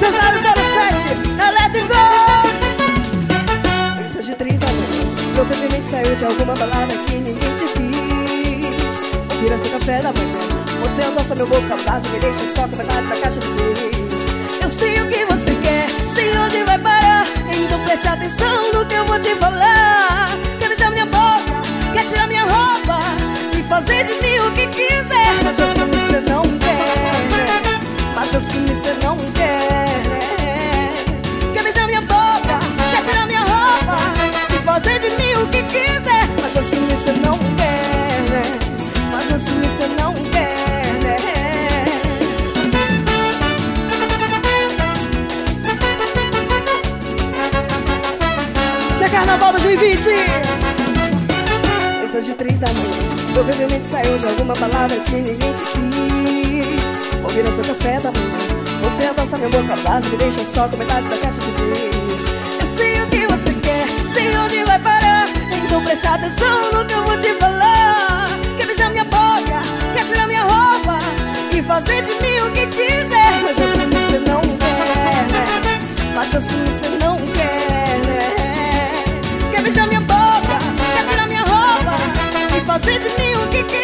Cesário 07, Eletro Gold Pensa de três da manhã Provavelmente saiu de alguma balada que ninguém te quis. Ouvir esse café da manhã. Você endossa meu boca abraça Me deixa só com metade da caixa de vez Eu sei o que você quer Sei onde vai parar. Então preste atenção no que eu vou te falar. Quer beijar minha boca Quer tirar minha roupa E fazer de mim o que quiser. Mas você não quer Mas você não não é Carnaval 2020 Essas de três da manhã Provavelmente saiu de alguma balada que ninguém te quis. Ouvir seu café da manhã. Você adoça minha boca abraça Me deixa só com metade da caixa de vez. Eu sei o que você quer Sei onde vai parar. Então preste atenção no que fazer de mim o que quiser Mas que você não quer né? Mas que você não quer né? Quer beijar minha boca Quer tirar minha roupa E fazer de mim o que